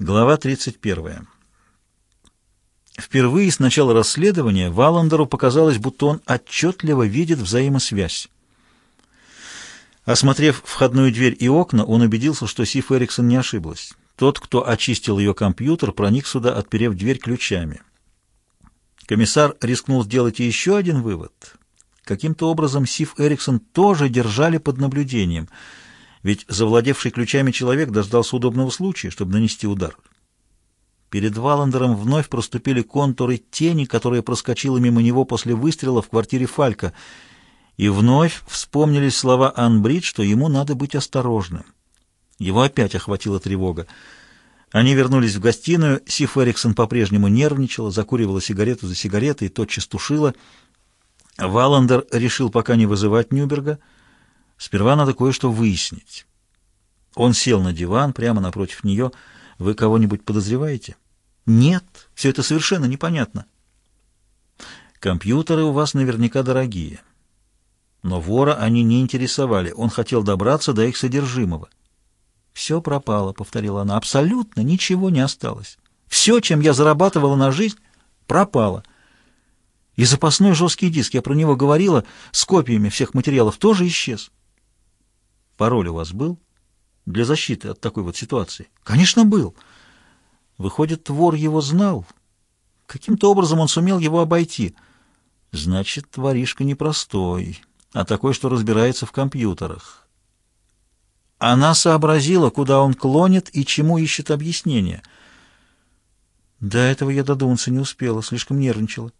Глава 31. Впервые с начала расследования Валандеру показалось, будто он отчетливо видит взаимосвязь. Осмотрев входную дверь и окна, он убедился, что Сиф Эриксон не ошиблась. Тот, кто очистил ее компьютер, проник сюда, отперев дверь ключами. Комиссар рискнул сделать еще один вывод. Каким-то образом Сиф Эриксон тоже держали под наблюдением — ведь завладевший ключами человек дождался удобного случая, чтобы нанести удар. Перед Валандером вновь проступили контуры тени, которая проскочила мимо него после выстрела в квартире Фалька, и вновь вспомнились слова Анбрид, что ему надо быть осторожным. Его опять охватила тревога. Они вернулись в гостиную, Сиф Эриксон по-прежнему нервничала, закуривала сигарету за сигаретой и тотчас тушила. Валандер решил пока не вызывать Нюберга — Сперва надо кое-что выяснить. Он сел на диван прямо напротив нее. Вы кого-нибудь подозреваете? Нет, все это совершенно непонятно. Компьютеры у вас наверняка дорогие. Но вора они не интересовали. Он хотел добраться до их содержимого. «Все пропало», — повторила она. «Абсолютно ничего не осталось. Все, чем я зарабатывала на жизнь, пропало. И запасной жесткий диск, я про него говорила, с копиями всех материалов, тоже исчез. Пароль у вас был? Для защиты от такой вот ситуации? Конечно, был. Выходит, вор его знал. Каким-то образом он сумел его обойти. Значит, воришка непростой, а такой, что разбирается в компьютерах. Она сообразила, куда он клонит и чему ищет объяснение. До этого я додуматься не успела, слишком нервничала.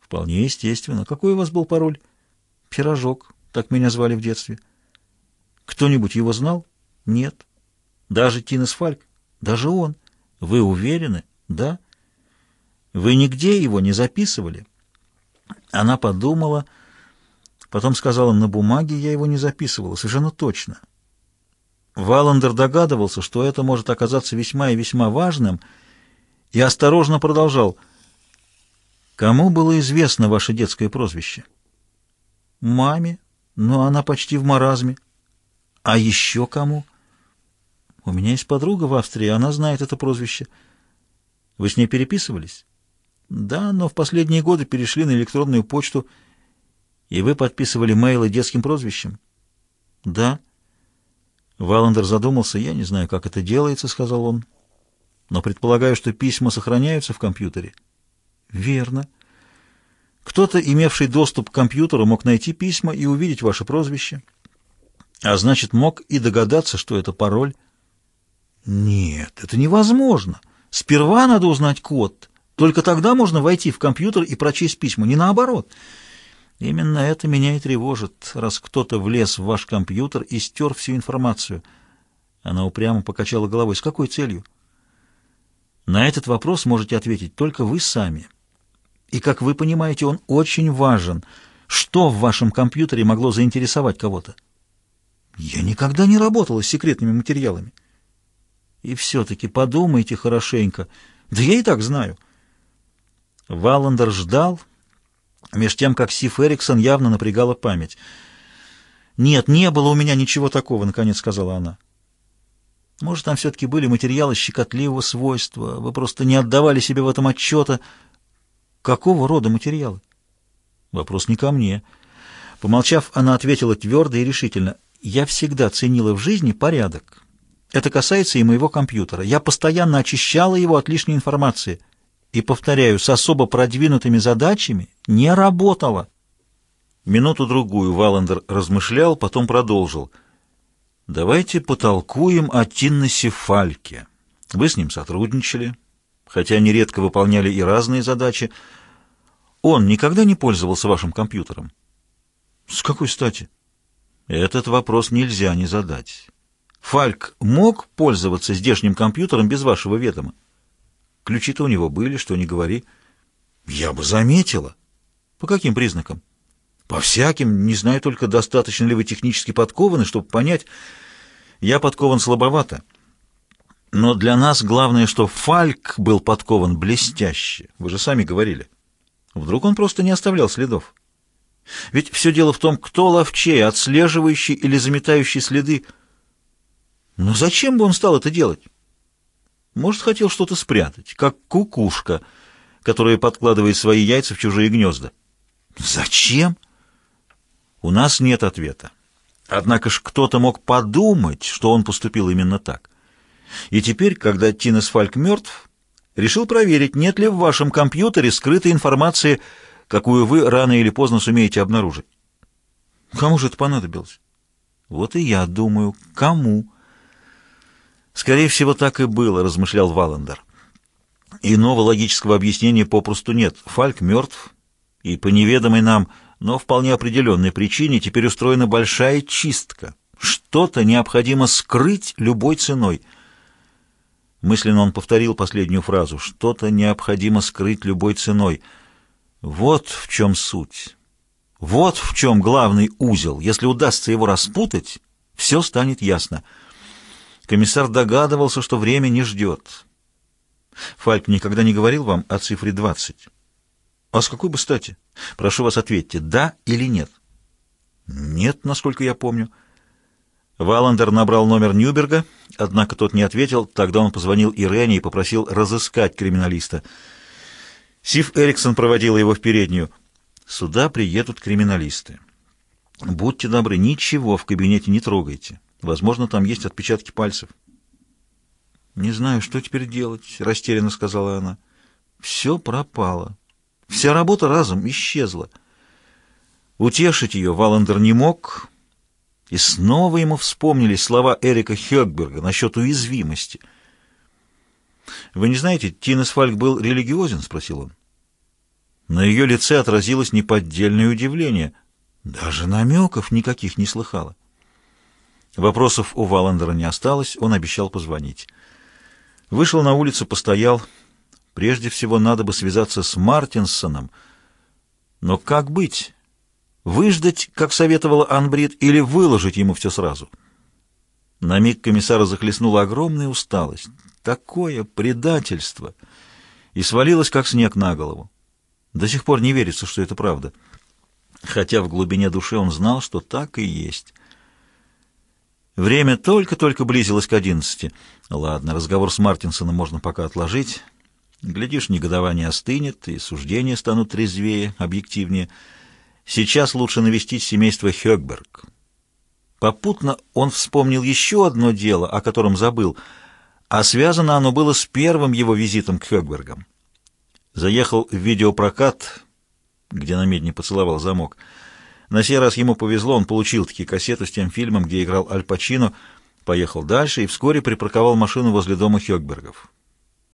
Вполне естественно. Какой у вас был пароль? Пирожок. Так меня звали в детстве. Кто-нибудь его знал? Нет. Даже Тинес Фальк? Даже он. Вы уверены? Да. Вы нигде его не записывали? Она подумала, потом сказала, на бумаге я его не записывала, совершенно точно. Валандер догадывался, что это может оказаться весьма и весьма важным, и осторожно продолжал. «Кому было известно ваше детское прозвище?» «Маме, но она почти в маразме». А еще кому? У меня есть подруга в Австрии, она знает это прозвище. Вы с ней переписывались? Да, но в последние годы перешли на электронную почту, и вы подписывали мейлы детским прозвищем? Да. Валандер задумался. Я не знаю, как это делается, сказал он. Но предполагаю, что письма сохраняются в компьютере. Верно. Кто-то, имевший доступ к компьютеру, мог найти письма и увидеть ваше прозвище. А значит, мог и догадаться, что это пароль. Нет, это невозможно. Сперва надо узнать код. Только тогда можно войти в компьютер и прочесть письма, не наоборот. Именно это меня и тревожит, раз кто-то влез в ваш компьютер и стер всю информацию. Она упрямо покачала головой. С какой целью? На этот вопрос можете ответить только вы сами. И, как вы понимаете, он очень важен. Что в вашем компьютере могло заинтересовать кого-то? Я никогда не работала с секретными материалами. И все-таки подумайте хорошенько. Да я и так знаю. Валандер ждал, меж тем, как Сиф Эриксон явно напрягала память. «Нет, не было у меня ничего такого», — наконец сказала она. «Может, там все-таки были материалы щекотливого свойства. Вы просто не отдавали себе в этом отчета. Какого рода материалы?» Вопрос не ко мне. Помолчав, она ответила твердо и решительно — я всегда ценила в жизни порядок. Это касается и моего компьютера. Я постоянно очищала его от лишней информации. И, повторяю, с особо продвинутыми задачами не работала. Минуту-другую Валандер размышлял, потом продолжил. «Давайте потолкуем о Тиннесе Фальке. Вы с ним сотрудничали, хотя нередко выполняли и разные задачи. Он никогда не пользовался вашим компьютером?» «С какой стати?» Этот вопрос нельзя не задать. Фальк мог пользоваться здешним компьютером без вашего ведома? Ключи-то у него были, что не говори. Я бы заметила. По каким признакам? По всяким, не знаю только, достаточно ли вы технически подкованы, чтобы понять. Я подкован слабовато. Но для нас главное, что Фальк был подкован блестяще. Вы же сами говорили. Вдруг он просто не оставлял следов. Ведь все дело в том, кто ловчее, отслеживающий или заметающий следы. Но зачем бы он стал это делать? Может, хотел что-то спрятать, как кукушка, которая подкладывает свои яйца в чужие гнезда. Зачем? У нас нет ответа. Однако ж кто-то мог подумать, что он поступил именно так. И теперь, когда Тинес Фальк мертв, решил проверить, нет ли в вашем компьютере скрытой информации, какую вы рано или поздно сумеете обнаружить. Кому же это понадобилось? Вот и я думаю, кому? Скорее всего, так и было, размышлял Валандер. Иного логического объяснения попросту нет. Фальк мертв, и по неведомой нам, но вполне определенной причине теперь устроена большая чистка. Что-то необходимо скрыть любой ценой. Мысленно он повторил последнюю фразу. Что-то необходимо скрыть любой ценой. Вот в чем суть. Вот в чем главный узел. Если удастся его распутать, все станет ясно. Комиссар догадывался, что время не ждет. Фальк никогда не говорил вам о цифре 20. А с какой бы стати? Прошу вас, ответьте, да или нет? Нет, насколько я помню. Валандер набрал номер Нюберга, однако тот не ответил. Тогда он позвонил Ирене и попросил разыскать криминалиста. Сив Эриксон проводила его в переднюю. Сюда приедут криминалисты. Будьте добры, ничего в кабинете не трогайте. Возможно, там есть отпечатки пальцев. «Не знаю, что теперь делать», — растерянно сказала она. «Все пропало. Вся работа разом исчезла». Утешить ее Валандер не мог, и снова ему вспомнились слова Эрика Хёкберга насчет уязвимости. «Вы не знаете, Тинес Фальк был религиозен?» — спросил он. На ее лице отразилось неподдельное удивление. Даже намеков никаких не слыхала. Вопросов у Валандера не осталось, он обещал позвонить. Вышел на улицу, постоял. Прежде всего надо бы связаться с Мартинсоном. Но как быть? Выждать, как советовала Анбрид, или выложить ему все сразу? На миг комиссара захлестнула огромная усталость. Такое предательство! И свалилось, как снег на голову. До сих пор не верится, что это правда. Хотя в глубине души он знал, что так и есть. Время только-только близилось к одиннадцати. Ладно, разговор с Мартинсоном можно пока отложить. Глядишь, негодование остынет, и суждения станут трезвее, объективнее. Сейчас лучше навестить семейство Хёкберг. Попутно он вспомнил еще одно дело, о котором забыл, а связано оно было с первым его визитом к Хёкбергам. Заехал в видеопрокат, где на медне поцеловал замок, — на сей раз ему повезло, он получил таки кассету с тем фильмом, где играл Аль Пачино, поехал дальше и вскоре припарковал машину возле дома Хёкбергов.